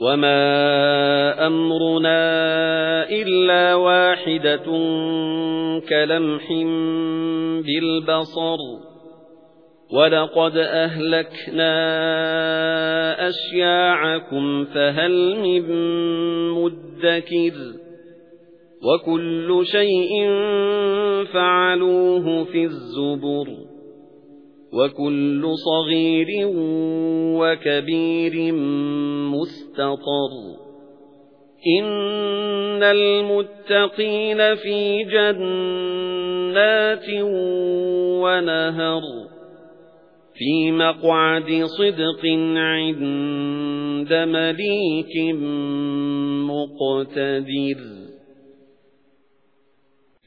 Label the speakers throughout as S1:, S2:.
S1: وَمَا أَمْرُنَا إِلَّا وَاحِدَةٌ كَلَمْحٍ بِالْبَصَرِ وَلَقَدْ أَهْلَكْنَا أَشْيَاعَكُمْ فَهَلْ مِن مُّدَّكِرٍ وَكُلُّ شَيْءٍ فَعَلُوهُ فِي الزُّبُرِ وَكُلُّ صَغِيرٍ وَكَبِيرٍ مُسْتَطَرٌ. إِنَّ الْمُتَّقِينَ فِي جَنَّاتٍ وَنَهَرٍ. فِي مَقْعَدِ صِدْقٍ عِندَ مَلِيكٍ مُقْتَدِرٍ.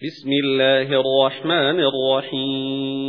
S1: بِسْمِ اللَّهِ الرَّحْمَنِ الرَّحِيمِ.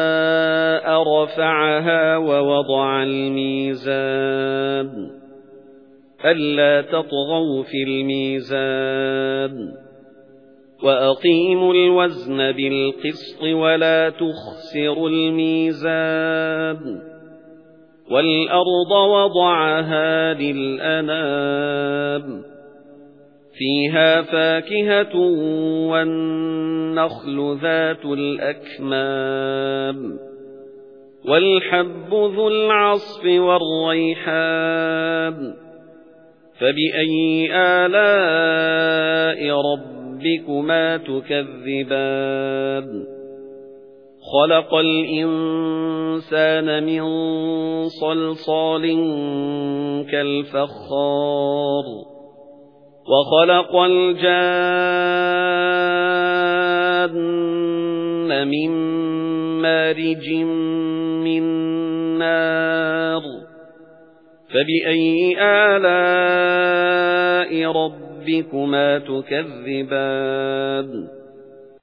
S1: رَفَعَهَا وَوَضَعَ الْمِيزَانَ. أَلَّا تَطْغَوْا فِي الْمِيزَانِ. وَأَقِيمُوا الْوَزْنَ بِالْقِسْطِ وَلَا تُخْسِرُوا الْمِيزَانَ. وَالْأَرْضَ وَضَعَهَا لِلْأَنَامِ. فِيهَا فَاكِهَةٌ وَالنَّخْلُ ذَاتُ الْأَكْمَامِ. وَالْحَبُّ ذُو الْعَصْفِ وَالرَّيْحَانُ فَبِأَيِّ آلَاءِ رَبِّكُمَا تُكَذِّبَانِ؟ خَلَقَ الْإِنسَانَ مِنْ صَلْصَالٍ كَالْفَخَّارِ وَخَلَقَ الْجَانَّ مِن مَّارِجٍ مِّن نَّارٍ فَبِأَيِّ آلَاءِ رَبِّكُمَا تُكَذِّبَانِ؟